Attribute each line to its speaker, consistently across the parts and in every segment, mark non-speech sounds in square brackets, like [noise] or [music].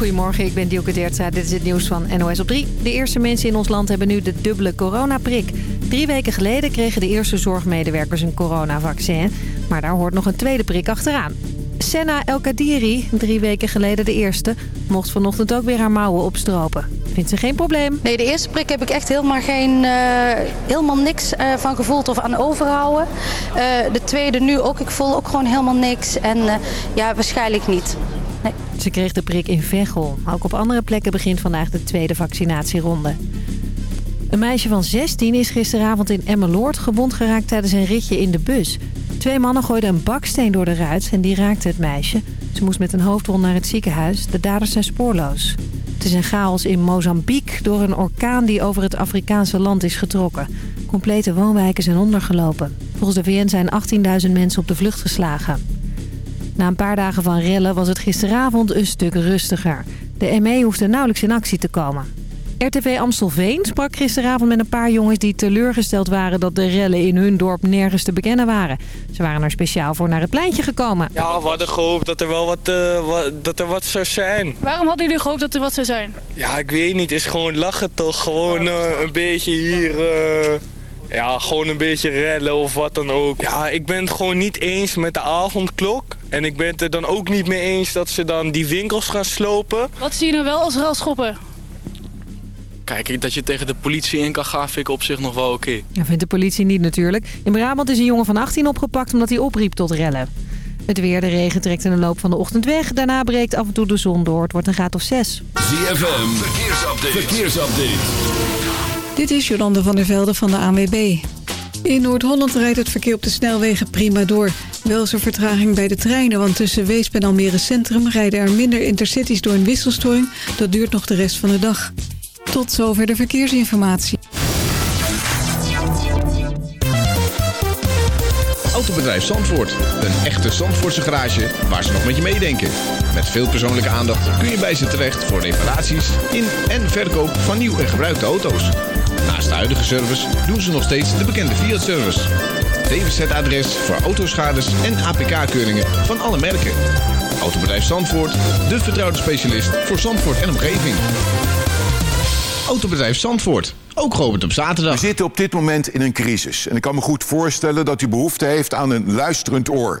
Speaker 1: Goedemorgen, ik ben Dielke Deertza. Dit is het nieuws van NOS op 3. De eerste mensen in ons land hebben nu de dubbele coronaprik. Drie weken geleden kregen de eerste zorgmedewerkers een coronavaccin. Maar daar hoort nog een tweede prik achteraan. Senna El Kadiri, drie weken geleden de eerste, mocht vanochtend ook weer haar mouwen opstropen. Vindt ze geen probleem.
Speaker 2: Nee, de eerste prik heb ik echt helemaal, geen, eh, helemaal niks eh, van gevoeld of aan overhouden. Eh, de tweede nu ook, ik voel ook gewoon helemaal niks. En ja, waarschijnlijk niet.
Speaker 1: Ze kreeg de prik in Veghel. Ook op andere plekken begint vandaag de tweede vaccinatieronde. Een meisje van 16 is gisteravond in Emmeloord gewond geraakt tijdens een ritje in de bus. Twee mannen gooiden een baksteen door de ruit en die raakte het meisje. Ze moest met een hoofdwond naar het ziekenhuis. De daders zijn spoorloos. Het is een chaos in Mozambique door een orkaan die over het Afrikaanse land is getrokken. Complete woonwijken zijn ondergelopen. Volgens de VN zijn 18.000 mensen op de vlucht geslagen. Na een paar dagen van rellen was het gisteravond een stuk rustiger. De ME hoefde nauwelijks in actie te komen. RTV Amstelveen sprak gisteravond met een paar jongens die teleurgesteld waren dat de rellen in hun dorp nergens te bekennen waren. Ze waren er speciaal voor naar het pleintje gekomen.
Speaker 3: Ja, we hadden gehoopt dat er wel wat, uh, wat, dat er wat zou zijn.
Speaker 4: Waarom hadden jullie gehoopt dat er wat zou zijn?
Speaker 3: Ja, ik weet niet. Het is gewoon lachen toch. Gewoon uh, een beetje hier... Uh, ja, gewoon een beetje rellen of wat dan ook. Ja, ik ben het gewoon niet eens met de avondklok. En ik ben het er dan ook niet mee eens dat ze dan die winkels gaan slopen.
Speaker 4: Wat zie je nou wel als relschoppen?
Speaker 5: Kijk, dat je tegen de politie in kan gaan, vind ik op zich nog wel oké. Okay.
Speaker 1: Ja, vindt de politie niet natuurlijk. In Brabant is een jongen van 18 opgepakt omdat hij opriep tot rellen. Het weer, de regen trekt in de loop van de ochtend weg. Daarna breekt af en toe de zon door. Het wordt een graad of 6.
Speaker 6: ZFM, verkeersupdate. verkeersupdate.
Speaker 7: Dit is Jolande van der Velde van de ANWB. In Noord-Holland rijdt het verkeer op de snelwegen prima door. Wel is er vertraging bij de treinen, want tussen Weesp en Almere Centrum... rijden er minder intercities door een wisselstoring. Dat duurt nog de rest van de dag. Tot zover de verkeersinformatie.
Speaker 8: Autobedrijf Zandvoort. Een echte Zandvoortse garage waar ze nog met je meedenken. Met veel persoonlijke aandacht kun je bij ze terecht voor reparaties in en verkoop van nieuw en gebruikte auto's. Naast de huidige service doen ze nog steeds de bekende Fiat-service. DWZ-adres voor autoschades en APK-keuringen van alle merken. Autobedrijf Zandvoort, de vertrouwde specialist voor Zandvoort en omgeving. Autobedrijf Zandvoort. Ook geopend op zaterdag.
Speaker 9: We zitten op dit moment in een crisis. En ik kan me goed voorstellen dat u behoefte heeft aan een luisterend oor.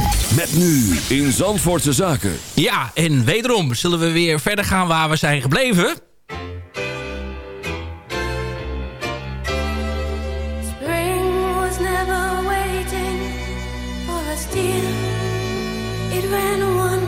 Speaker 6: Met nu in Zandvoortse Zaken.
Speaker 10: Ja, en wederom zullen we weer verder gaan waar we zijn gebleven.
Speaker 11: Spring was never waiting for us dear. It ran one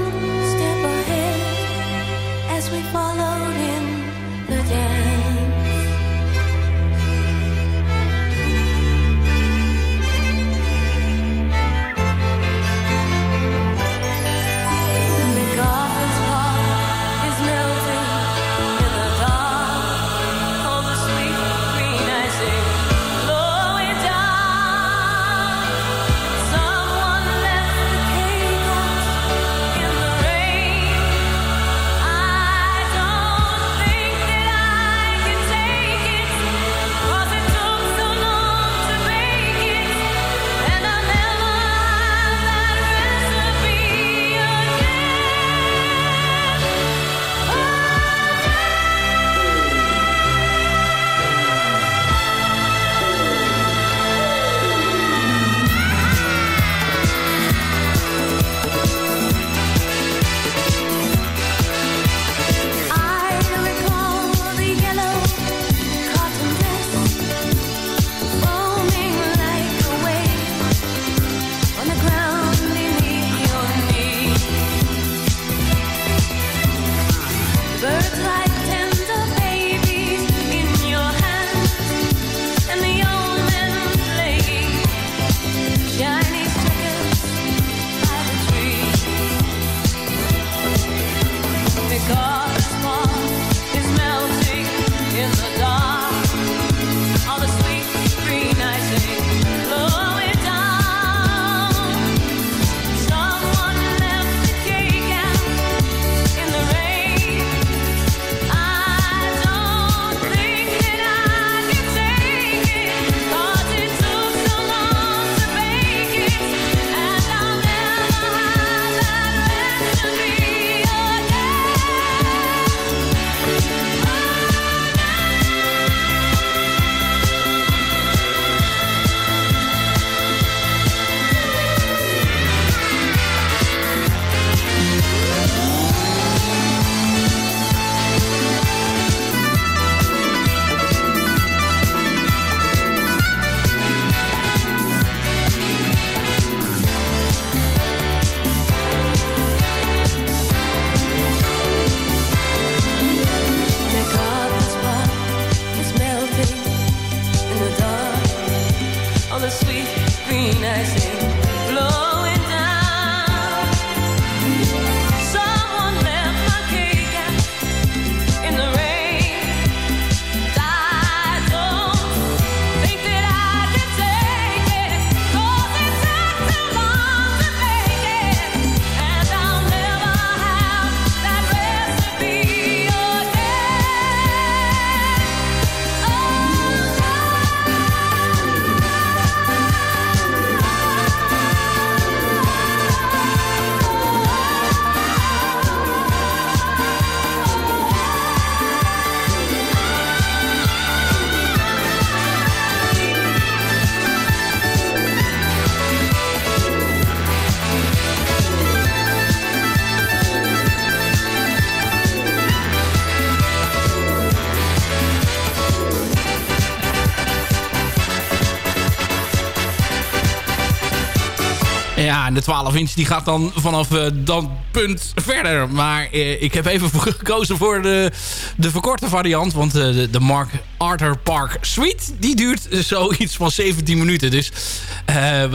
Speaker 10: en de 12 inch die gaat dan vanaf uh, dat punt verder. Maar uh, ik heb even gekozen voor de, de verkorte variant. Want uh, de, de Mark Arthur Park Suite, die duurt zoiets van 17 minuten. Dus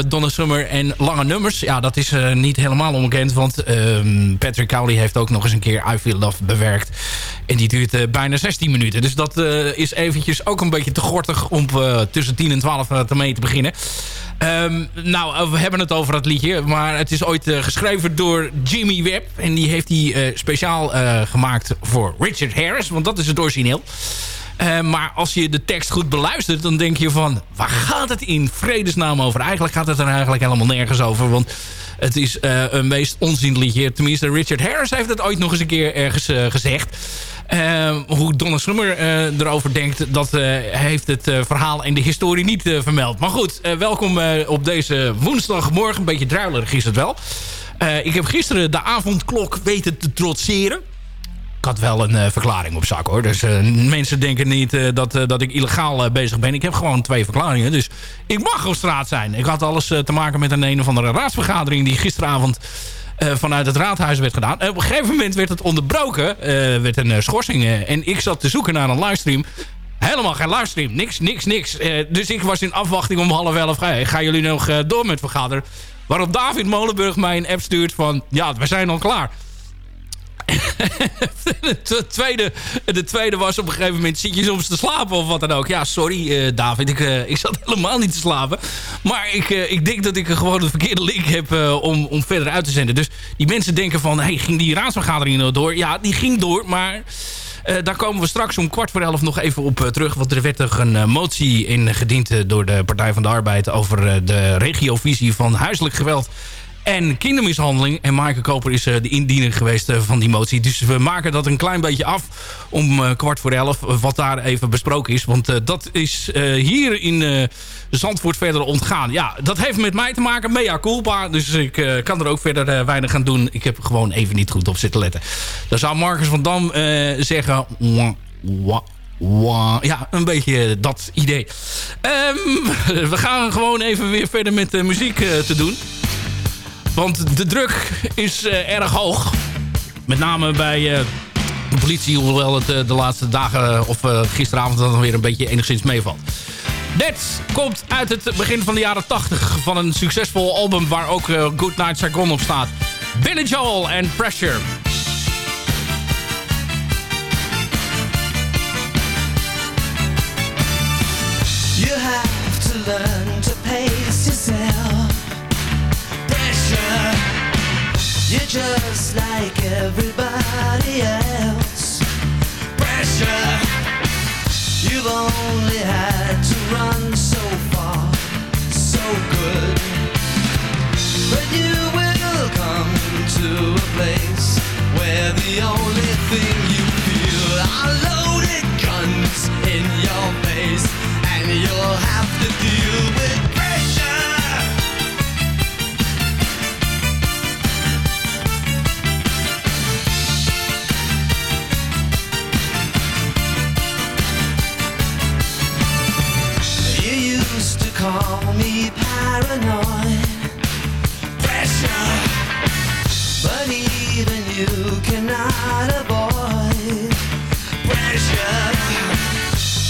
Speaker 10: Donna Summer en lange nummers, ja, dat is niet helemaal onbekend. Want ehm, Patrick Cowley heeft ook nog eens een keer I Feel Love bewerkt. En die duurt bijna 16 minuten. Dus dat is eventjes ook een beetje te gortig om tussen 10 en 12 te mee te beginnen. Um, nou, we hebben het over dat liedje. Maar het is ooit uh, geschreven door Jimmy Webb. En die heeft hij uh, speciaal gemaakt voor Richard Harris. Want dat is het origineel. maar als je de tekst goed beluistert, dan denk je van... waar gaat het in vredesnaam over? Eigenlijk gaat het er eigenlijk helemaal nergens over. Want het is een meest onzin liedje. Tenminste, Richard Harris heeft het ooit nog eens een keer ergens gezegd. Uh, hoe Donna Summer erover denkt, dat heeft het verhaal in de historie niet vermeld. Maar goed, welkom op deze woensdagmorgen. Een beetje druilerig is het wel. ik heb gisteren de avondklok weten te trotseren. Had wel een verklaring op zak hoor. Dus mensen denken niet dat, dat ik illegaal bezig ben. Ik heb gewoon twee verklaringen. Dus ik mag op straat zijn. Ik had alles te maken met een een of andere raadsvergadering... die gisteravond vanuit het raadhuis werd gedaan. Op een gegeven moment werd het onderbroken. Uh, werd een schorsing. en ik zat te zoeken naar een livestream. Helemaal geen livestream. Niks, niks, niks. dus ik was in afwachting om half elf. Hey, gaan jullie nog door met vergaderen? Waarop David Molenburg mij een app stuurt van... Ja, we zijn al klaar. [laughs] de, tweede, de tweede was op een gegeven moment... zit je soms te slapen of wat dan ook. Ja, sorry uh, David, ik, uh, ik zat [laughs] helemaal niet te slapen. Maar ik, uh, ik denk dat ik gewoon de verkeerde link heb om, om verder uit te zenden. Dus die mensen denken van... Hey, ging die raadsvergadering nou door? Ja, die ging door, maar... daar komen we straks om kwart voor elf nog even op terug. Want er werd een motie ingediend door de Partij van de Arbeid... over de regiovisie van huiselijk geweld en kindermishandeling. En Maaike Koper is uh, de indiener geweest uh, van die motie. Dus we maken dat een klein beetje af om uh, kwart voor elf. Wat daar even besproken is. Want dat is hier in Zandvoort verder ontgaan. Ja, dat heeft met mij te maken. Mea culpa. Dus ik kan er ook verder weinig aan doen. Ik heb gewoon even niet goed op zitten letten. Dan zou Marcus van Dam zeggen... Ja, een beetje dat idee. Um, [laughs] we gaan gewoon even weer verder met de muziek te doen. Want de druk is uh, erg hoog. Met name bij uh, de politie, hoewel het uh, de laatste dagen of gisteravond dan weer een beetje enigszins meevalt. Dit komt uit het begin van de jaren 80 van een succesvol album waar ook Good Night Saigon op staat. Billy Joel en Pressure. You have to learn to pace yourself You're just like everybody else. Pressure. You've only had to run so far, so good. But you will come to a place where the only thing you feel are loaded guns in your face, and you'll have to deal with call me paranoid. Pressure, but even you cannot avoid pressure.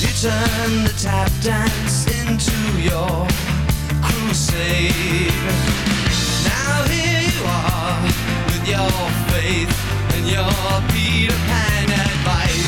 Speaker 10: You turn the tap dance into your crusade. Now here you are with your faith and your Peter Pan advice.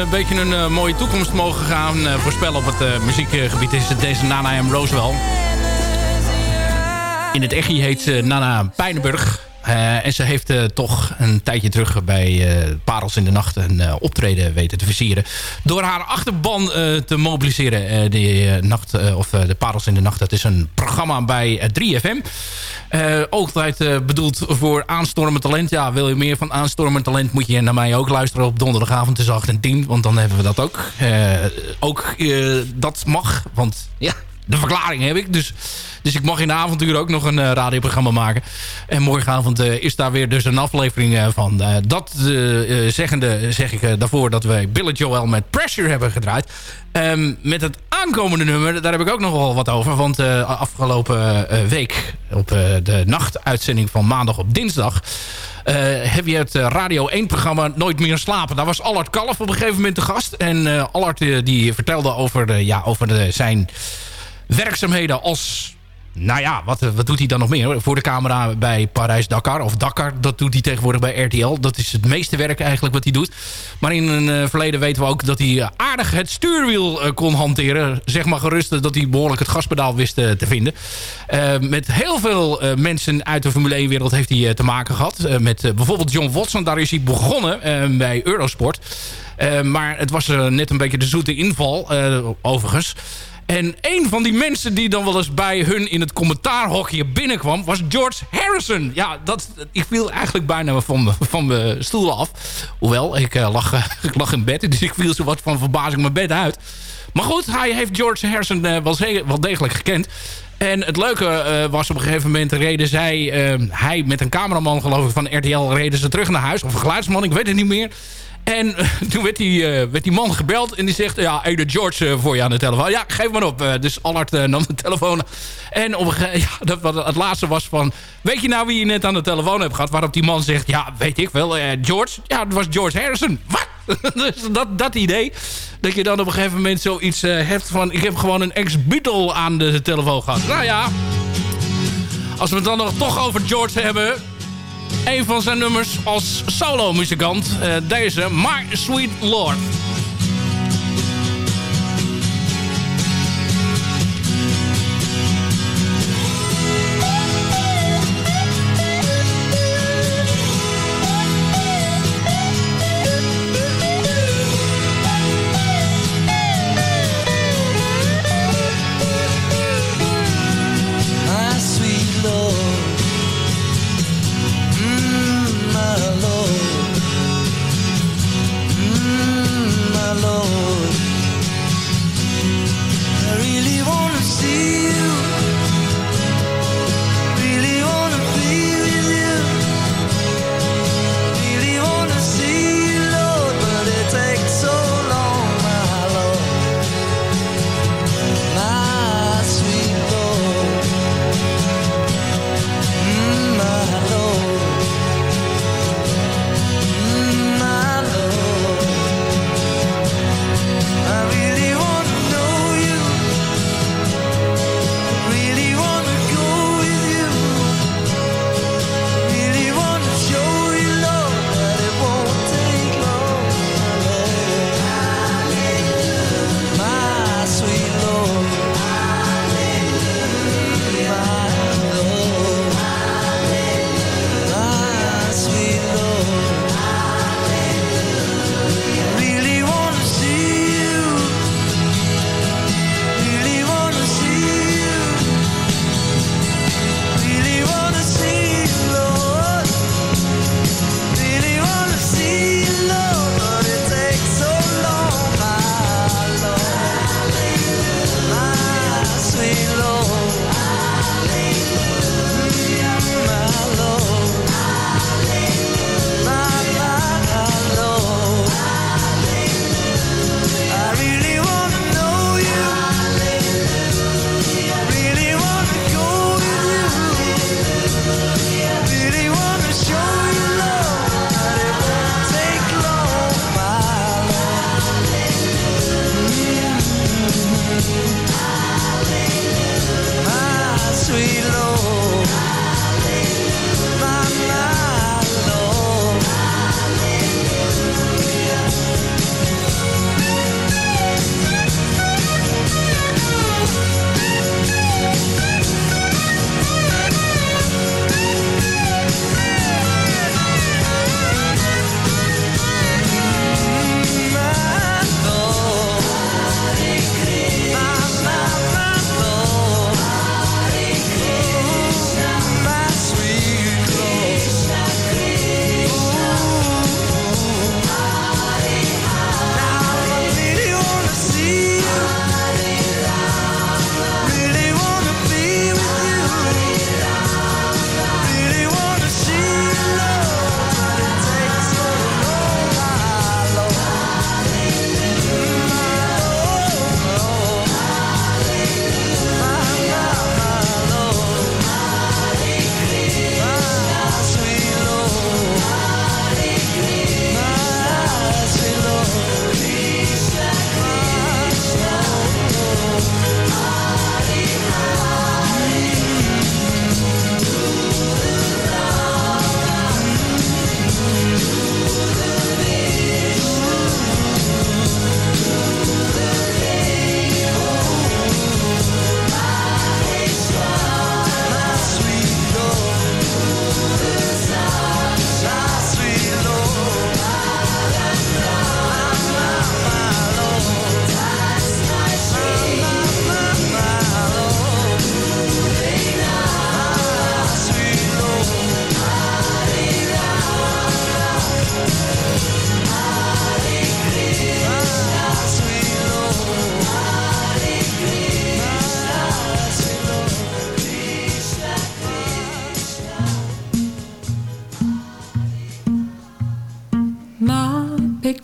Speaker 10: Een beetje een eh, mooie toekomst mogen gaan eh, voorspellen op het eh, muziekgebied... is deze Nana M. Rosewell. In het echi heet ze Nana Pijnenburg. En ze heeft toch een tijdje terug bij eh, Parels in de Nacht... een optreden weten te versieren. Door haar achterban te mobiliseren. de, nacht, of de Parels in de Nacht, dat is een programma bij eh, 3FM. Eh, ook altijd eh, bedoeld voor aanstormend talent. Ja, wil je meer van aanstormend talent... moet je naar mij ook luisteren op donderdagavond tussen 8 en 10. Want dan hebben we dat ook. Eh, ook dat mag, want ja, de verklaring heb ik. Dus, dus ik mag in de avontuur ook nog een eh, radioprogramma maken. En morgenavond eh, is daar weer dus een aflevering eh, van. Dat zeggende zeg ik daarvoor dat wij Billy Joel met Pressure hebben gedraaid. Ehm, met het aankomende nummer, daar heb ik ook nog wel wat over. Want afgelopen week op de nachtuitzending van maandag op dinsdag... heb je het Radio 1-programma Nooit meer slapen. Daar was Allard Kalf op een gegeven moment de gast. En Allard die vertelde over, ja, over de, zijn werkzaamheden als nou ja, wat, wat doet hij dan nog meer? Voor de camera bij Parijs-Dakar. Of Dakar, dat doet hij tegenwoordig bij RTL. Dat is het meeste werk eigenlijk wat hij doet. Maar in een eh, verleden weten we ook dat hij aardig het stuurwiel eh, kon hanteren. Zeg maar gerust dat hij behoorlijk het gaspedaal wist eh, te vinden. Eh, met heel veel eh, mensen uit de Formule 1-wereld heeft hij eh, te maken gehad. Eh, met eh, bijvoorbeeld John Watson. Daar is hij begonnen eh, bij Eurosport. Eh, maar het was eh, net een beetje de zoete inval, eh, overigens. En een van die mensen die dan wel eens bij hun in het commentaarhokje binnenkwam... was George Harrison. Ja, dat, ik viel eigenlijk bijna van, van mijn stoel af. Hoewel, ik, eh, lag, eh, [laughs] ik lag in bed, dus ik viel zo wat van verbazing mijn bed uit. Maar goed, hij heeft George Harrison eh, wel, degelijk gekend. En het leuke was op een gegeven moment... reden zij, hij met een cameraman geloof ik van RTL... reden ze terug naar huis. Of een geluidsman, ik weet het niet meer. En eh, toen werd die, eh, werd die man gebeld en die zegt... ja, Ede George eh, voor je aan de telefoon. Ja, geef maar op. Dus Allard nam de telefoon. En op [laughs] ja, dat, het laatste was van... weet je nou wie je net aan de telefoon hebt gehad? Waarop die man zegt, ja, weet ik wel. George? Ja, dat was George Harrison. Wat? [laughs] dus dat, dat idee. Dat je dan op een gegeven moment zoiets hebt van... ik heb gewoon een ex-Beatle aan de telefoon gehad. Nou ja, als we het dan nog toch over George hebben... Een van zijn nummers als solo-muzikant. eh, deze, My Sweet Lord.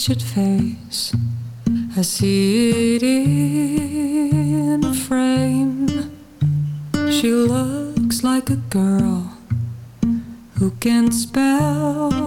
Speaker 12: Pictured face. I see it in a frame. She looks like a girl who can spell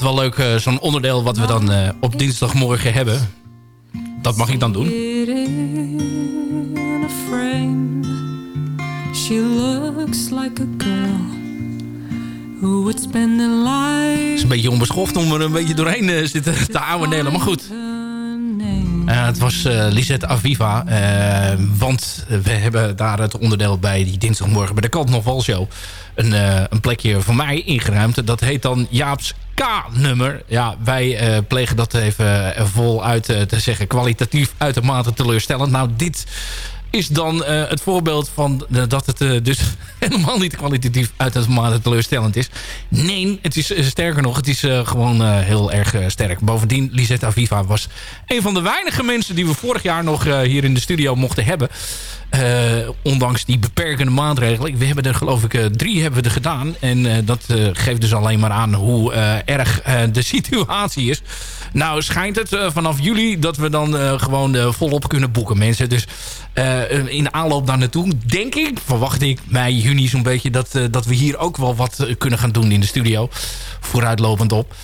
Speaker 10: altijd wel leuk, eh, zo'n onderdeel wat we dan eh, op dinsdagmorgen hebben. Dat mag ik dan doen.
Speaker 12: It in a frame. She looks like a girl who would spend her life.
Speaker 10: Het is een beetje onbeschoft om er een beetje doorheen eh, zitten te ouwendelen. Maar goed. Het was eh, Lisette Aviva. eh, want we hebben daar het onderdeel bij die dinsdagmorgen... bij de Kant nog wel show een, eh, een plekje voor mij ingeruimd. Dat heet dan Jaap's K-nummer. Ja, wij plegen dat even voluit te zeggen. Kwalitatief uitermate teleurstellend. Nou, dit is dan eh, het voorbeeld van dat het eh, dus [laughs] helemaal niet kwalitatief uitermate teleurstellend is. Nee, het is eh, sterker nog, het is gewoon heel erg sterk. Bovendien, Lisette Aviva was een van de weinige mensen die we vorig jaar nog hier in de studio mochten hebben. Eh, ondanks die beperkende maatregelen. We hebben er geloof ik eh, drie hebben we er gedaan. En eh, dat geeft dus alleen maar aan hoe erg de [laughs] situatie is. Nou schijnt het vanaf juli dat we dan gewoon volop kunnen boeken mensen. Dus in aanloop daar naartoe denk ik, verwacht ik mei, juni zo'n beetje... Dat, dat we hier ook wel wat kunnen gaan doen in de studio. Vooruitlopend op.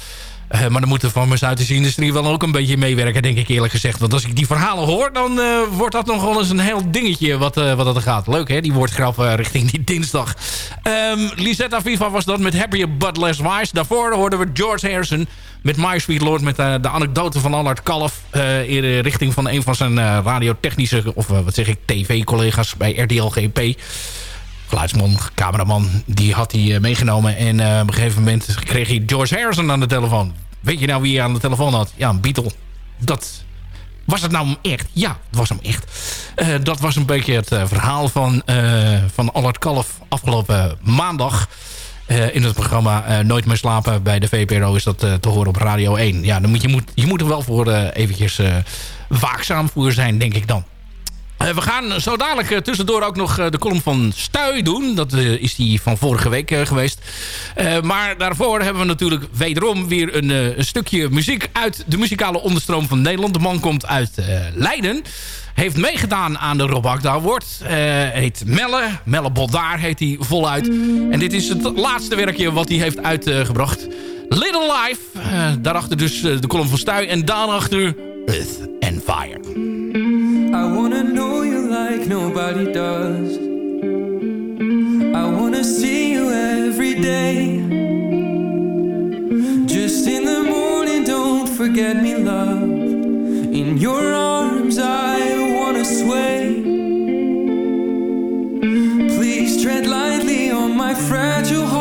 Speaker 10: Eh, maar dan moet de farmaceutische industrie wel ook een beetje meewerken, denk ik eerlijk gezegd. Want als ik die verhalen hoor, dan eh, wordt dat nog wel eens een heel dingetje wat, eh, wat er gaat. Leuk hè, die woordgrap eh, richting die dinsdag. Um, Lisette Aviva was dat met Happier But Less Wise. Daarvoor hoorden we George Harrison met My Sweet Lord... met de anekdote van Allard Kalf... in de richting van een van zijn radiotechnische... of wat zeg ik, tv-collega's bij RDL GP geluidsman, cameraman, die had hij eh, meegenomen. En eh, op een gegeven moment kreeg hij George Harrison aan de telefoon. Weet je nou wie hij aan de telefoon had? Ja, een Beatle. Dat Was het nou echt? Ja, het was hem echt. Eh, dat was een beetje het verhaal van, van Allard Kalf afgelopen maandag. In het programma Nooit meer slapen bij de VPRO is dat te horen op Radio 1. Ja, dan moet je, moet, je moet er wel voor eventjes waakzaam voor zijn, denk ik dan. Eh, we gaan zo dadelijk eh, tussendoor ook nog eh, de column van Stuy doen. Dat is die van vorige week geweest. Maar daarvoor hebben we natuurlijk wederom weer een, een stukje muziek uit de muzikale onderstroom van Nederland. De man komt uit Leiden. Heeft meegedaan aan de Rob Agda Award. Heet Melle. Melle Boldaar heet hij voluit. En dit is het laatste werkje wat hij heeft uitgebracht. Little Life. Daarachter dus de column van Stuy. En daarachter Earth and Fire.
Speaker 13: I wanna know you like nobody does. I wanna see you every day. Just in the morning, don't forget me, love. In your arms, I wanna sway. Please tread lightly on my fragile heart.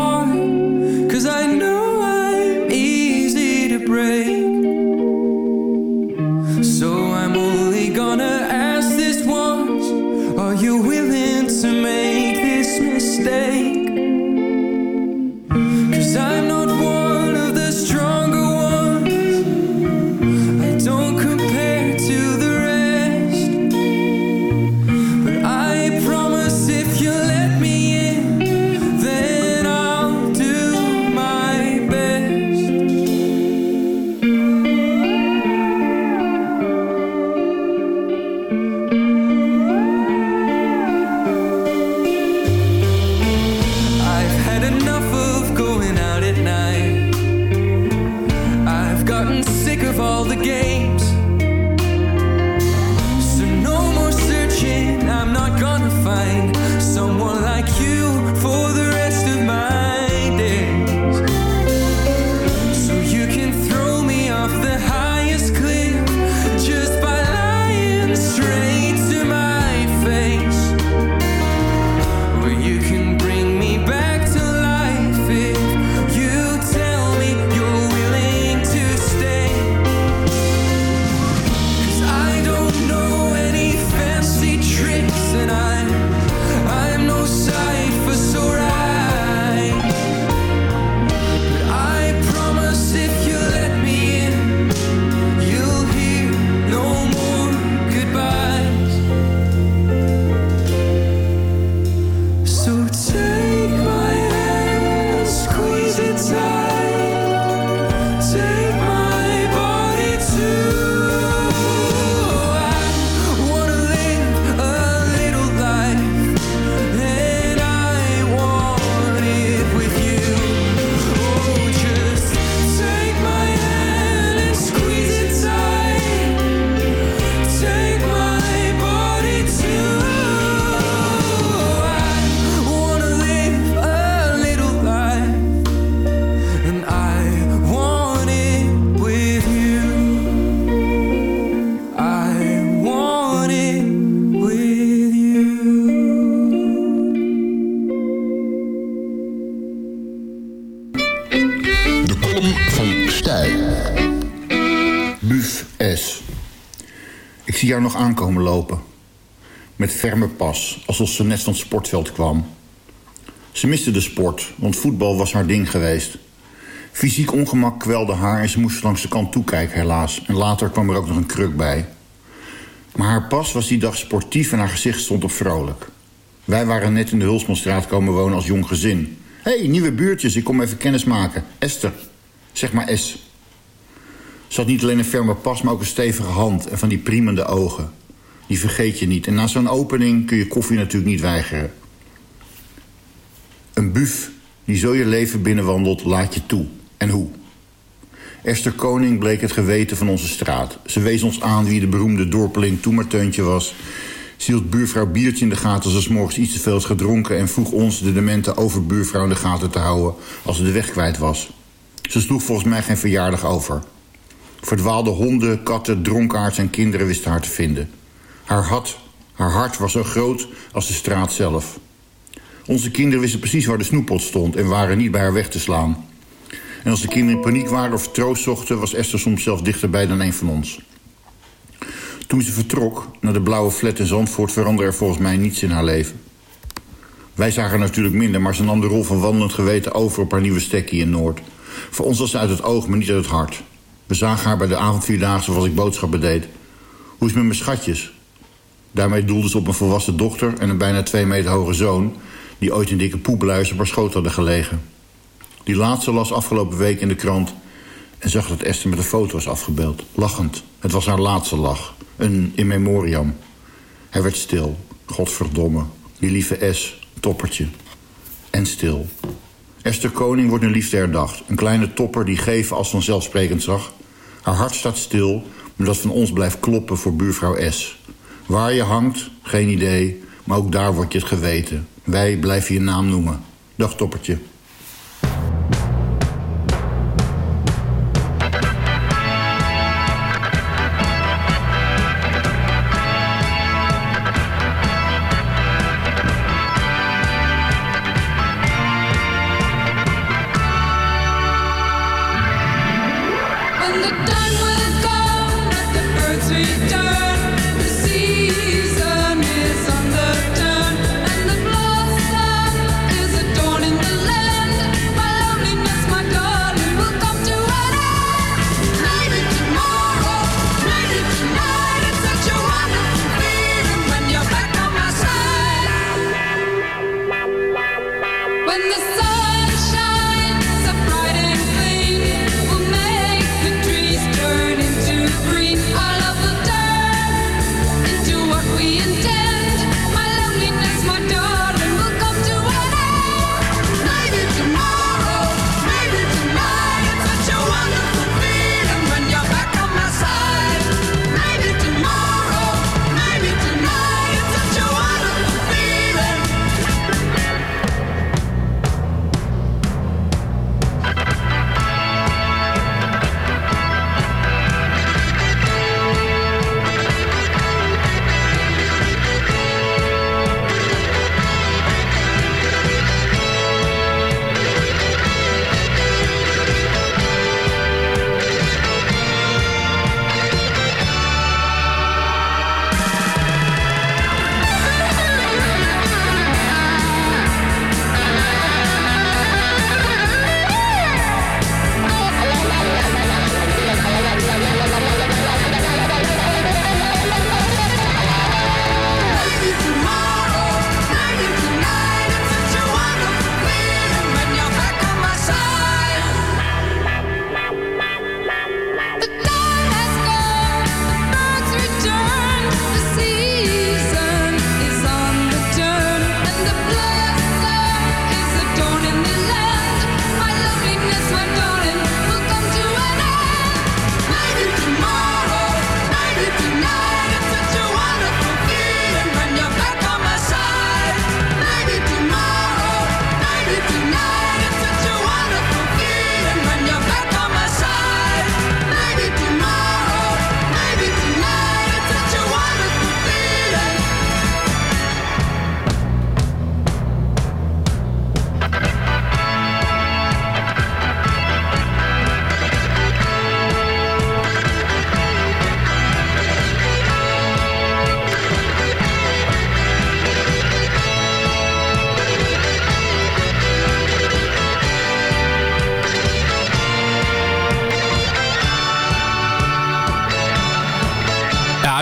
Speaker 14: Aankomen lopen. Met ferme pas, alsof ze net van het sportveld kwam. Ze miste de sport, want voetbal was haar ding geweest. Fysiek ongemak kwelde haar en ze moest langs de kant toekijken helaas. En later kwam er ook nog een kruk bij. Maar haar pas was die dag sportief en haar gezicht stond op vrolijk. Wij waren net in de Hulsmanstraat komen wonen als jong gezin. Hé, hey, nieuwe buurtjes, ik kom even kennis maken. Esther, zeg maar S. Ze niet alleen een ferme pas, maar ook een stevige hand... en van die priemende ogen. Die vergeet je niet. En na zo'n opening kun je koffie natuurlijk niet weigeren. Een buf die zo je leven binnenwandelt, laat je toe. En hoe? Esther Koning bleek het geweten van onze straat. Ze wees ons aan wie de beroemde dorpeling Toemerteuntje was. Ze hield buurvrouw Biertje in de gaten als ze morgens iets te veel had gedronken... en vroeg ons, de demente overbuurvrouw, in de gaten te houden... als ze de weg kwijt was. Ze sloeg volgens mij geen verjaardag over. Verdwaalde honden, katten, dronkaards en kinderen wisten haar te vinden. Haar, had, haar hart was zo groot als de straat zelf. Onze kinderen wisten precies waar de snoeppot stond... en waren niet bij haar weg te slaan. En als de kinderen in paniek waren of troost zochten... was Esther soms zelfs dichterbij dan een van ons.
Speaker 12: Toen ze vertrok naar de blauwe flat in Zandvoort... veranderde er volgens mij niets in haar leven. Wij zagen haar natuurlijk minder, maar ze nam de rol van wandelend geweten over... op haar nieuwe stekkie in Noord. Voor ons was ze uit het oog, maar niet uit het hart. We zagen haar bij de avondvierdaagse zoals ik boodschappen deed. Hoe is het met mijn schatjes? Daarmee doelde ze op een volwassen dochter en een bijna twee meter hoge zoon... die ooit in dikke poepluis op haar schoot hadden gelegen. Die laatste las afgelopen week in de krant... en zag dat Esther met een foto was afgebeeld. Lachend. Het was haar laatste lach. Een in memoriam. Hij werd stil. Godverdomme. Die lieve S. Toppertje. En stil. Esther Koning wordt nu liefde herdacht. Een kleine topper die geven als vanzelfsprekend zag. Haar hart staat stil, maar dat van ons blijft kloppen voor buurvrouw S. Waar je hangt, geen idee, maar ook daar wordt je het geweten. Wij blijven je naam noemen. Dag toppertje.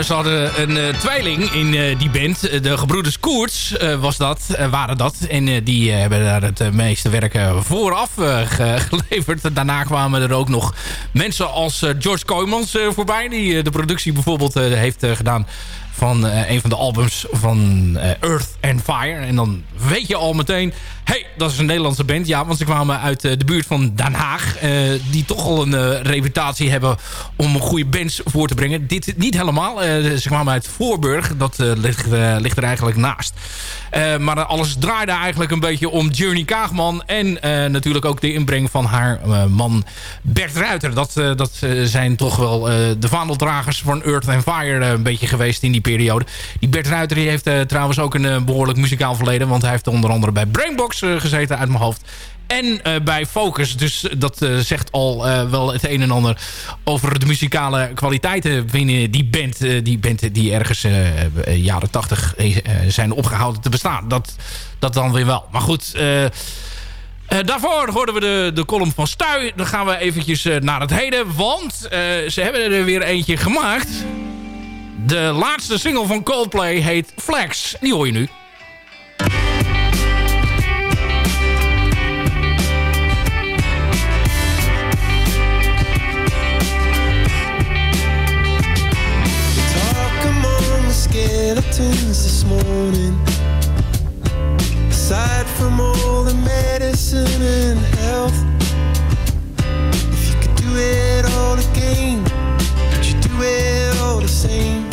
Speaker 10: Ja, ze hadden een eh, tweeling in eh, die band. Eh, De gebroeders Koerts eh, was dat, eh, waren dat. En eh, die eh, hebben daar het eh, meeste werk eh, vooraf eh, ge- [laughs] geleverd. Daarna kwamen er ook nog mensen als eh, George Kooijmans eh, voorbij. Die eh, de productie bijvoorbeeld eh, heeft eh, gedaan van eh, een van de albums van eh, Earth and Fire. En dan weet je al meteen... hey, dat is een Nederlandse band. Ja, want ze kwamen uit eh, de buurt van Den Haag. die toch al een reputatie hebben om goede bands voor te brengen. Dit niet helemaal. Ze kwamen uit Voorburg. Dat ligt, ligt er eigenlijk naast. Maar alles draaide eigenlijk een beetje om Journey Kaagman. En natuurlijk ook de inbreng van haar man Bert Ruiter. Dat, dat zijn toch wel de vaandeldragers van Earth and Fire een beetje geweest in die periode. Die Bert Ruiter die heeft eh, trouwens ook een eh, behoorlijk muzikaal verleden. Want hij heeft onder andere bij Brainbox eh, gezeten uit mijn hoofd. En bij Focus. Dus dat zegt al wel het een en ander over de muzikale kwaliteiten binnen die band. die band die ergens jaren tachtig zijn opgehouden te bestaan. Dat, dat dan weer wel. Maar goed... daarvoor hoorden we de, de column van Stuy. Dan gaan we eventjes naar het heden. Want ze hebben er weer eentje gemaakt. De laatste single van Coldplay heet Flex. Die hoor je nu.
Speaker 15: Skeletons this morning. Aside from all the medicine and health, if you could do it all again, would you do it all the same?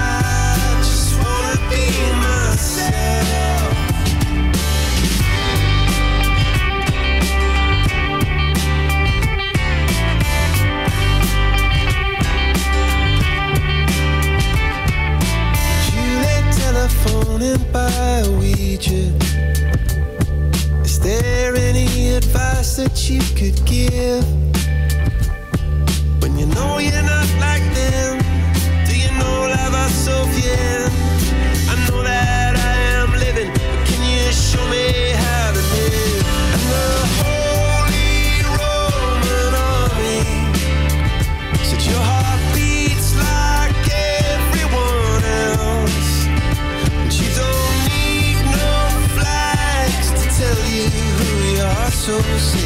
Speaker 15: Is there any advice that you could give? So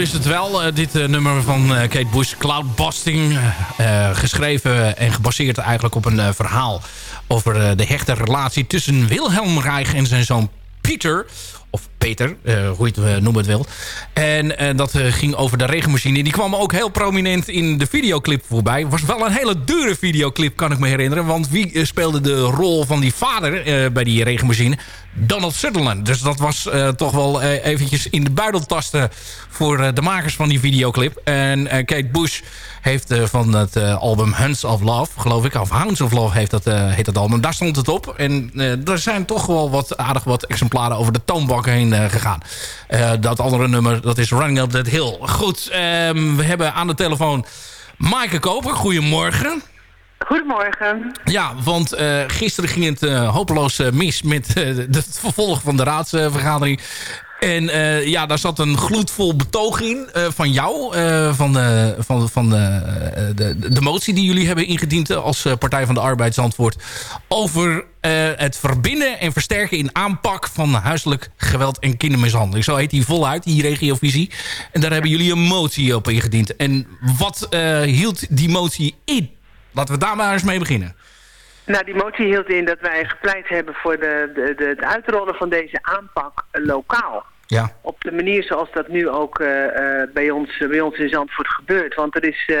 Speaker 11: Is
Speaker 10: het wel, eh, dit eh, nummer van eh, Kate Bush, Cloudbusting. geschreven en gebaseerd eigenlijk op een verhaal over de hechte relatie tussen Wilhelm Reich en zijn zoon Pieter. Eh, hoe je het eh, noemen het wil. En eh, dat ging over de regenmachine. Die kwam ook heel prominent in de videoclip voorbij. Was wel een hele dure videoclip, kan ik me herinneren. Want wie speelde de rol van die vader bij die regenmachine? Donald Sutherland. Dus dat was toch wel eventjes in de buidel tasten voor de makers van die videoclip. En Kate Bush heeft van het album Hunts of Love, geloof ik, of Hounds of Love heeft dat, heet dat album. Daar stond het op. En er zijn toch wel wat aardig wat exemplaren over de toonbank heen gegaan. Eh, dat andere nummer, dat is Running Up That Hill. Goed, ehm, we hebben aan de telefoon Maaike Koper. Goedemorgen.
Speaker 16: Goedemorgen.
Speaker 10: Ja, want eh, gisteren ging het eh, hopeloos eh, mis met eh, het vervolg van de raadsvergadering. En eh, ja, daar zat een gloedvol betoog in eh, van jou. eh, van de, van, van de, de, motie die jullie hebben ingediend als Partij van de Arbeid Zandvoort. Over het verbinden en versterken in aanpak van huiselijk geweld en kindermishandeling. Zo heet die voluit, die regiovisie. En daar hebben jullie een motie op ingediend. En wat hield die motie in? Laten we daar maar eens mee beginnen.
Speaker 16: Nou, die motie hield in dat wij gepleit hebben voor de, de, de, het uitrollen van deze aanpak lokaal.
Speaker 10: Ja.
Speaker 16: Op de manier zoals dat nu ook eh, eh, bij, ons, bij ons in Zandvoort gebeurt. Want er is eh,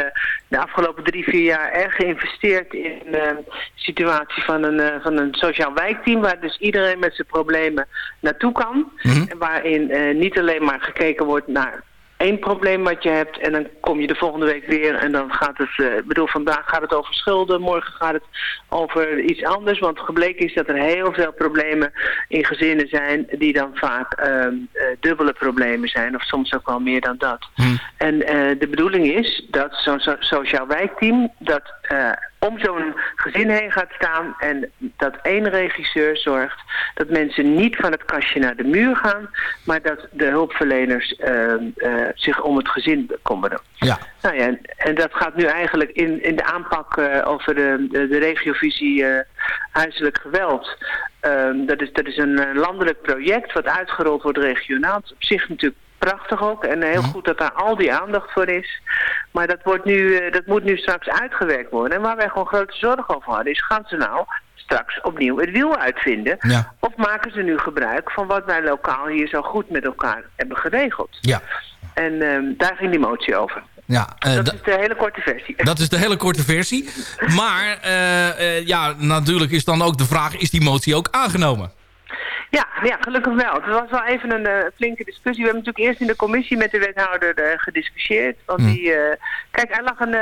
Speaker 16: de afgelopen drie, vier jaar erg geïnvesteerd in eh, de situatie van een, van een sociaal wijkteam. Waar dus iedereen met zijn problemen naartoe kan. En waarin niet alleen maar gekeken wordt naar één probleem wat je hebt en dan kom je de volgende week weer en dan gaat het, eh, ik bedoel vandaag gaat het over schulden, morgen gaat het over iets anders, want gebleken is dat er heel veel problemen in gezinnen zijn die dan vaak ehm, eh, dubbele problemen zijn of soms ook wel meer dan dat. En eh, de bedoeling is dat zo'n so- sociaal wijkteam dat eh, om zo'n gezin heen gaat staan en dat één regisseur zorgt dat mensen niet van het kastje naar de muur gaan, maar dat de hulpverleners eh, eh, zich om het gezin bekommeren.
Speaker 10: Ja.
Speaker 16: Nou ja, en dat gaat nu eigenlijk in, in de aanpak over de, de, de regiovisie huiselijk geweld. Ehm, dat, is, dat is een landelijk project wat uitgerold wordt regionaal. Het is op zich natuurlijk prachtig ook en heel goed dat daar al die aandacht voor is. Maar dat, wordt nu, eh, dat moet nu straks uitgewerkt worden. En waar wij gewoon grote zorg over hadden is, gaan ze nou straks opnieuw het wiel uitvinden?
Speaker 10: Ja.
Speaker 16: Of maken ze nu gebruik van wat wij lokaal hier zo goed met elkaar hebben geregeld?
Speaker 10: Ja.
Speaker 16: En ehm, daar ging die motie over.
Speaker 10: Ja, eh,
Speaker 16: dat
Speaker 10: da-
Speaker 16: is de hele korte versie. [laughs]
Speaker 10: dat is de hele korte versie. Maar eh, ja, natuurlijk is dan ook de vraag... is die motie ook aangenomen?
Speaker 16: Ja, ja, gelukkig wel. Het was wel even een eh, flinke discussie. We hebben natuurlijk eerst in de commissie met de wethouder eh, gediscussieerd. Want
Speaker 10: Hmm.
Speaker 16: die, eh, kijk, er lag een,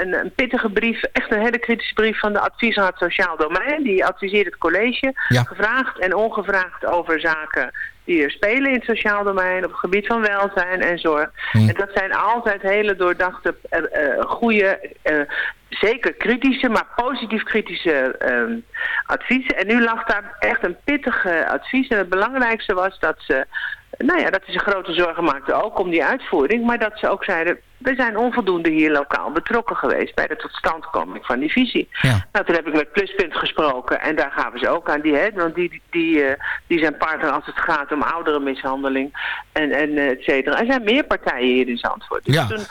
Speaker 16: een, een pittige brief, echt een hele kritische brief van de adviesraad Sociaal Domein. Die adviseert het college,
Speaker 10: Ja.
Speaker 16: gevraagd en ongevraagd over zaken die er spelen in het sociaal domein, op het gebied van welzijn en zorg.
Speaker 10: Hmm.
Speaker 16: En dat zijn altijd hele doordachte, eh, goede, eh, zeker kritische, maar positief kritische ehm, adviezen. En nu lag daar echt een pittig eh, advies. En het belangrijkste was dat ze, nou ja, dat ze zich grote zorgen maakten ook om die uitvoering. Maar dat ze ook zeiden, we zijn onvoldoende hier lokaal betrokken geweest bij de totstandkoming van die visie. Nou, toen heb ik met Pluspunt gesproken en daar gaven ze ook aan die, hè, want die, die, eh, die zijn partner als het gaat om ouderenmishandeling en, en eh, et cetera. Er zijn meer partijen hier in Zandvoort. Dus
Speaker 10: Ja.
Speaker 16: toen,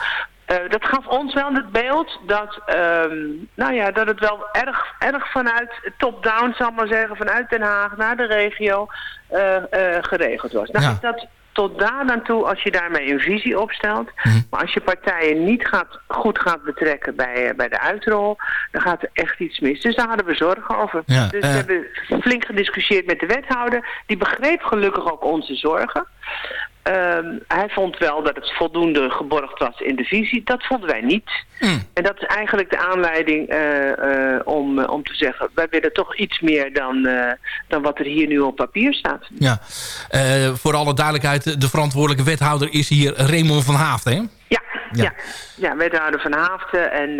Speaker 16: eh, dat gaf ons wel het beeld dat, ehm, nou ja, dat het wel erg, erg vanuit top-down, zal ik maar zeggen, vanuit Den Haag naar de regio eh, eh, geregeld was. Nou
Speaker 10: Ja.
Speaker 16: is dat tot daar aan toe als je daarmee een visie opstelt. Maar als je partijen niet gaat, goed gaat betrekken bij, bij de uitrol, dan gaat er echt iets mis. Dus daar hadden we zorgen over.
Speaker 10: Ja,
Speaker 16: dus we hebben flink gediscussieerd met de wethouder. Die begreep gelukkig ook onze zorgen. Ehm, hij vond wel dat het voldoende geborgd was in de visie. Dat vonden wij niet. En dat is eigenlijk de aanleiding eh, eh, om, eh, om te zeggen... wij willen toch iets meer dan, dan wat er hier nu op papier staat.
Speaker 10: Ja. Voor alle duidelijkheid, de verantwoordelijke wethouder is hier Raymond van Haafden, hè?
Speaker 16: Ja,
Speaker 10: Ja.
Speaker 16: ja. ja. wethouder van Haafden. En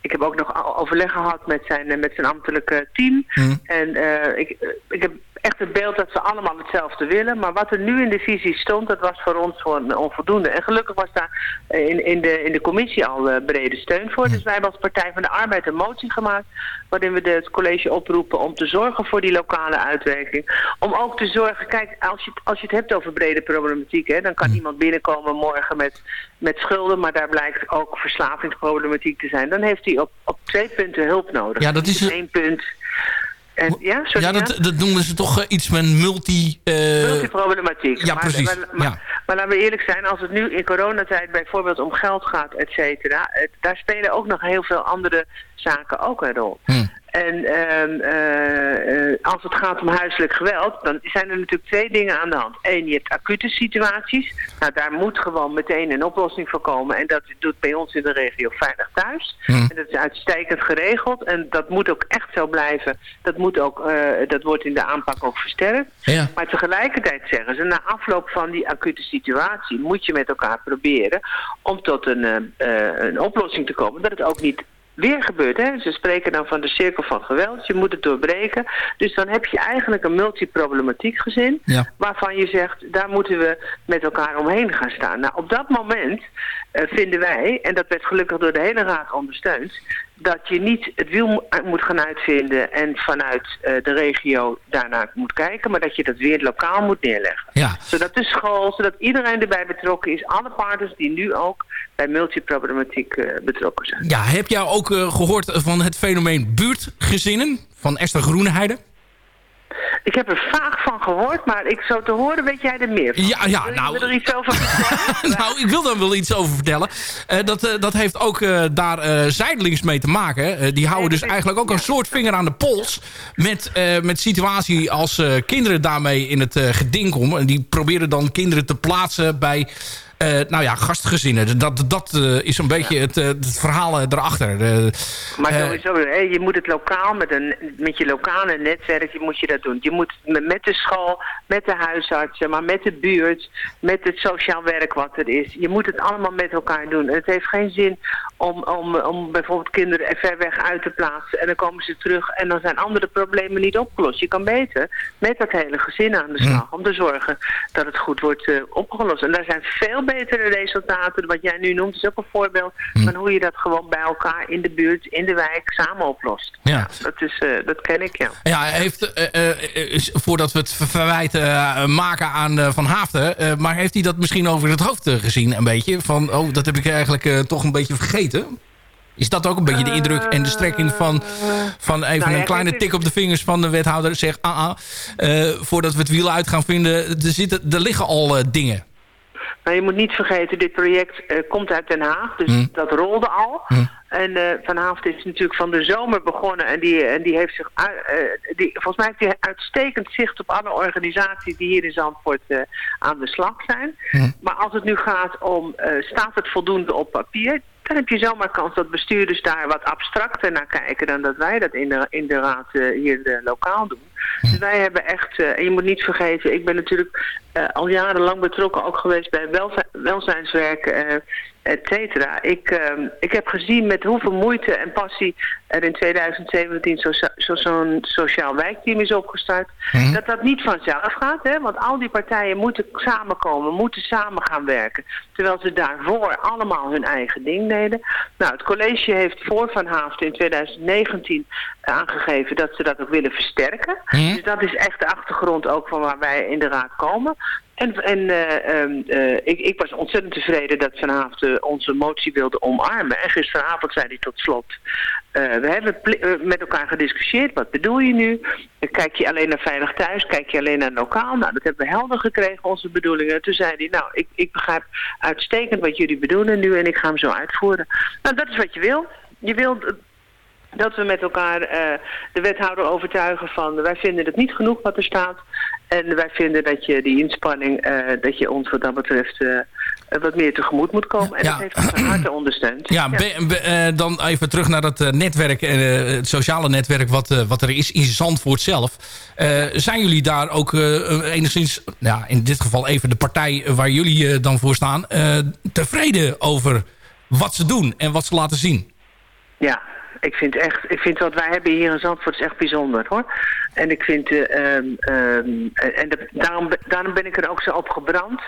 Speaker 16: ik heb ook nog overleg gehad met zijn, met zijn ambtelijke team. En eh, ik, ik heb echt het beeld dat ze allemaal hetzelfde willen. Maar wat er nu in de visie stond, dat was voor ons gewoon onvoldoende. En gelukkig was daar in, in, de, in de commissie al eh, brede steun voor. Dus wij hebben als Partij van de Arbeid een motie gemaakt... waarin we de, het college oproepen om te zorgen voor die lokale uitwerking. Om ook te zorgen, kijk, als je, als je het hebt over brede problematiek... Hè, dan kan iemand binnenkomen morgen met, met schulden... maar daar blijkt ook verslavingsproblematiek te zijn. Dan heeft hij op, op twee punten hulp nodig.
Speaker 10: Ja, dat is-
Speaker 16: Niet één punt... En, ja, sorry,
Speaker 10: Ja, dat, dat noemen ze toch eh, iets met multi... eh,
Speaker 16: Multiproblematiek.
Speaker 10: ja,
Speaker 16: maar,
Speaker 10: precies.
Speaker 16: Maar, maar,
Speaker 10: Ja.
Speaker 16: maar laten we eerlijk zijn, als het nu in coronatijd bijvoorbeeld om geld gaat, et cetera, daar spelen ook nog heel veel andere zaken ook een rol. En ehm, eh, eh, als het gaat om huiselijk geweld, dan zijn er natuurlijk twee dingen aan de hand. Eén, je hebt acute situaties. Nou, daar moet gewoon meteen een oplossing voor komen. En dat doet bij ons in de regio Veilig Thuis. En dat is uitstekend geregeld. En dat moet ook echt zo blijven. Dat, moet ook, eh, dat wordt in de aanpak ook versterkt.
Speaker 10: Ja.
Speaker 16: Maar tegelijkertijd zeggen ze, na afloop van die acute situatie moet je met elkaar proberen om tot een, een oplossing te komen. Dat het ook niet weer gebeurt. Hè? Ze spreken dan van de cirkel van geweld. Je moet het doorbreken. Dus dan heb je eigenlijk een multiproblematiek gezin.
Speaker 10: Ja.
Speaker 16: Waarvan je zegt, daar moeten we met elkaar omheen gaan staan. Nou, op dat moment eh, vinden wij, en dat werd gelukkig door de hele raad ondersteund... dat je niet het wiel mo- moet gaan uitvinden en vanuit eh, de regio daarnaar moet kijken... maar dat je dat weer lokaal moet neerleggen.
Speaker 10: Ja.
Speaker 16: Zodat de school, zodat iedereen erbij betrokken is. Alle partners die nu ook bij multiproblematiek eh, betrokken zijn.
Speaker 10: Ja, heb jij ook eh, gehoord van het fenomeen buurtgezinnen van Esther Groeneheide?
Speaker 16: Ik heb er vaag van gehoord, maar ik zo te horen weet jij er meer van.
Speaker 10: Ja, ja,
Speaker 16: Wil
Speaker 10: nou-
Speaker 16: er iets over vertellen? [laughs]
Speaker 10: nou, ik wil daar wel iets over vertellen. Eh, dat, eh, dat heeft ook eh, daar zijdelings mee te maken. Die houden dus eigenlijk ook een soort vinger aan de pols... met, met situatie als kinderen daarmee in het geding komen. En die proberen dan kinderen te plaatsen bij... eh, nou ja, gastgezinnen. Dat, dat eh, is een beetje het, eh, het verhaal erachter.
Speaker 16: Maar sowieso, hè, je moet het lokaal, met, een, met je lokale netwerk, je moet je dat doen. Je moet met, met de school, met de huisartsen, maar met de buurt, met het sociaal werk wat er is. Je moet het allemaal met elkaar doen. En het heeft geen zin om, om, om bijvoorbeeld kinderen er ver weg uit te plaatsen en dan komen ze terug en dan zijn andere problemen niet opgelost. Je kan beter met dat hele gezin aan de slag om te zorgen dat het goed wordt eh, opgelost. En daar zijn veel betere resultaten. Wat jij nu noemt is ook een voorbeeld van hoe je dat gewoon bij elkaar in de buurt, in de wijk samen oplost.
Speaker 10: ja.
Speaker 16: Dat, is, eh, dat ken ik, ja.
Speaker 10: Ja, heeft, eh, is- voordat we het ver- verwijt eh, maken aan Van Haafden... maar heeft hij dat misschien over het hoofd gezien een beetje? Van, oh, dat heb ik eigenlijk toch een beetje vergeten. Is dat ook een beetje de indruk en de strekking van, van even
Speaker 16: nou ja,
Speaker 10: een kleine tik op de vingers van de wethouder? Zeg, ah, ah, eh, voordat we het wiel uit gaan vinden, er, zitten, er liggen al eh, dingen.
Speaker 16: Maar je moet niet vergeten, dit project eh, komt uit Den Haag, dus
Speaker 10: Hm.
Speaker 16: dat rolde al. En eh Van Haafd is natuurlijk van de zomer begonnen en die, en die heeft zich, die, volgens mij heeft hij uitstekend zicht op alle organisaties die hier in Zandvoort aan de slag zijn. Maar als het nu gaat om, staat het voldoende op papier? Dan heb je zomaar kans dat bestuurders daar wat abstracter naar kijken dan dat wij dat in de, raad eh, hier eh, lokaal doen. Dus wij hebben echt, eh, en je moet niet vergeten, ik ben natuurlijk al jarenlang betrokken ook geweest bij welzijn, welzijnswerk, et cetera. Ik, ehm, ik heb gezien met hoeveel moeite en passie er in 2017 zo'n zo, zo'n sociaal wijkteam is opgestart. Dat dat niet vanzelf gaat, hè, want al die partijen moeten samenkomen, moeten samen gaan werken. Terwijl ze daarvoor allemaal hun eigen ding deden. Nou, het college heeft voor Van Haafden in 2019 aangegeven dat ze dat ook willen versterken. Dus dat is echt de achtergrond ook van waar wij in de raad komen. En, en eh, ehm, eh, ik, ik was ontzettend tevreden dat Van Haafden onze motie wilde omarmen. En gisteravond zei hij tot slot... eh, we hebben eh, met elkaar gediscussieerd. Wat bedoel je nu? Eh, Kijk je alleen naar Veilig Thuis? Kijk je alleen naar lokaal? Nou, dat hebben we helder gekregen, onze bedoelingen. Toen zei hij, nou, ik, ik begrijp uitstekend wat jullie bedoelen nu... en ik ga hem zo uitvoeren. Nou, dat is wat je wil. Je wil eh, dat we met elkaar eh, de wethouder overtuigen van wij vinden het niet genoeg wat er staat. En wij vinden dat je die inspanning, eh, dat je ons wat dat betreft eh, wat meer tegemoet moet komen. En
Speaker 10: Ja.
Speaker 16: dat heeft hij van harte ondersteund.
Speaker 10: Ja, be- be- dan even terug naar dat netwerk, het sociale netwerk wat, wat er is in Zandvoort zelf. Zijn jullie daar ook enigszins, ja, in dit geval even de partij waar jullie dan voor staan, tevreden over wat ze doen en wat ze laten zien?
Speaker 16: Ja, ik vind echt, ik vind wat wij hebben hier in Zandvoort is echt bijzonder hoor. En ik vind, eh, ehm, en de- daarom, daarom ben ik er ook zo op gebrand.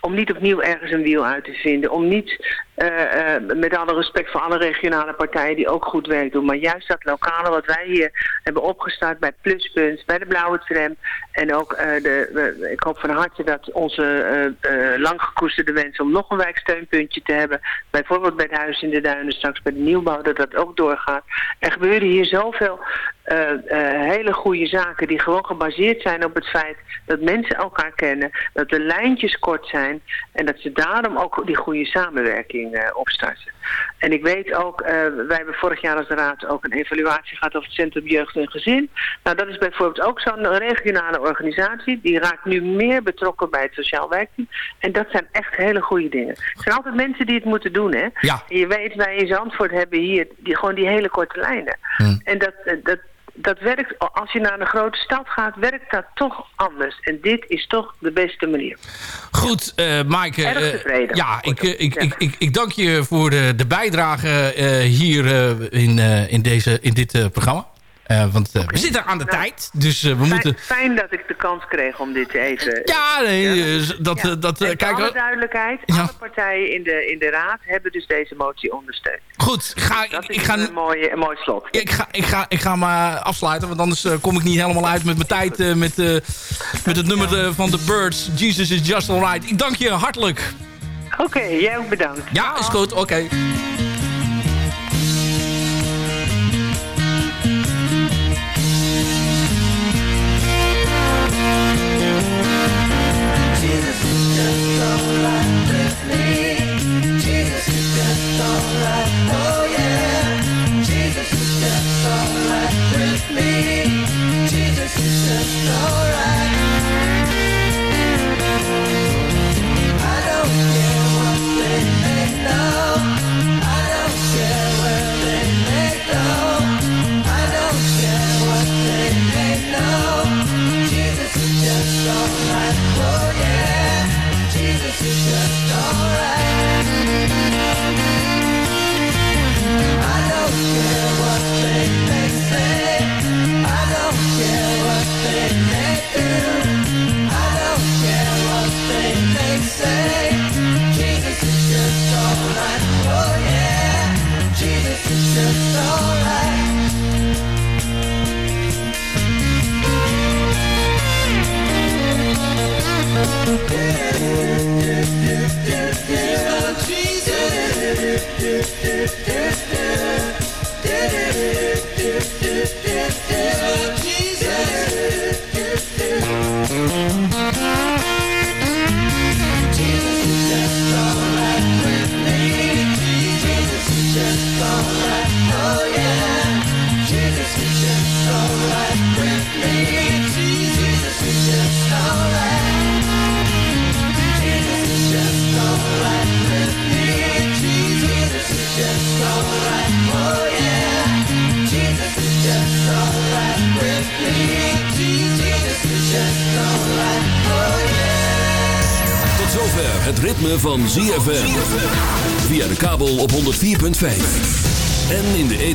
Speaker 16: Om niet opnieuw ergens een wiel uit te vinden. Om niet, eh, eh, met alle respect voor alle regionale partijen die ook goed werk doen. Maar juist dat lokale wat wij hier hebben opgestart bij Pluspunt, bij de Blauwe Tram. En ook, eh, de, ik hoop van harte dat onze lang gekoesterde wens om nog een wijksteunpuntje te hebben. Bijvoorbeeld bij het Huis in de Duinen, straks bij de nieuwbouw, dat dat ook doorgaat. Er gebeuren hier zoveel hele goede zaken die gewoon gebaseerd zijn op het feit dat mensen elkaar kennen, dat de lijntjes kort zijn en dat ze daarom ook die goede samenwerking eh, opstarten. En ik weet ook, eh, wij hebben vorig jaar als raad ook een evaluatie gehad over het Centrum Jeugd en Gezin. Nou, dat is bijvoorbeeld ook zo'n regionale organisatie. Die raakt nu meer betrokken bij het sociaal werkteam. En dat zijn echt hele goede dingen. Het zijn altijd mensen die het moeten doen, hè?
Speaker 10: Ja.
Speaker 16: En je weet, wij in Zandvoort hebben hier die, gewoon die hele korte lijnen. En dat, eh, dat, dat werkt, als je naar een grote stad gaat, werkt dat toch anders. En dit is toch de beste manier.
Speaker 10: Goed, eh Maaike.
Speaker 16: Erg
Speaker 10: eh,
Speaker 16: tevreden.
Speaker 10: ja, ik, eh, ik, ik, ik, ik dank je voor de, de bijdrage hier in, in, deze, in dit programma. Eh, want eh, we zitten aan de tijd, dus eh, we moeten...
Speaker 16: Fijn, fijn dat ik de kans kreeg om dit even...
Speaker 10: Ja, nee, dat... dat kijk,
Speaker 16: voor alle duidelijkheid,
Speaker 10: Ja.
Speaker 16: alle partijen in de, in de raad hebben dus deze motie ondersteund.
Speaker 10: Goed, ga,
Speaker 16: Dat is
Speaker 10: ik ga,
Speaker 16: een, mooie, een mooi slot.
Speaker 10: ik ga, ik ga, ik ga me afsluiten, want anders kom ik niet helemaal uit met mijn tijd eh, met, eh, met het nummer van The Birds. Jesus is just alright. Ik dank je hartelijk.
Speaker 16: Oké, jij ook bedankt.
Speaker 10: Ja, is goed. Oké.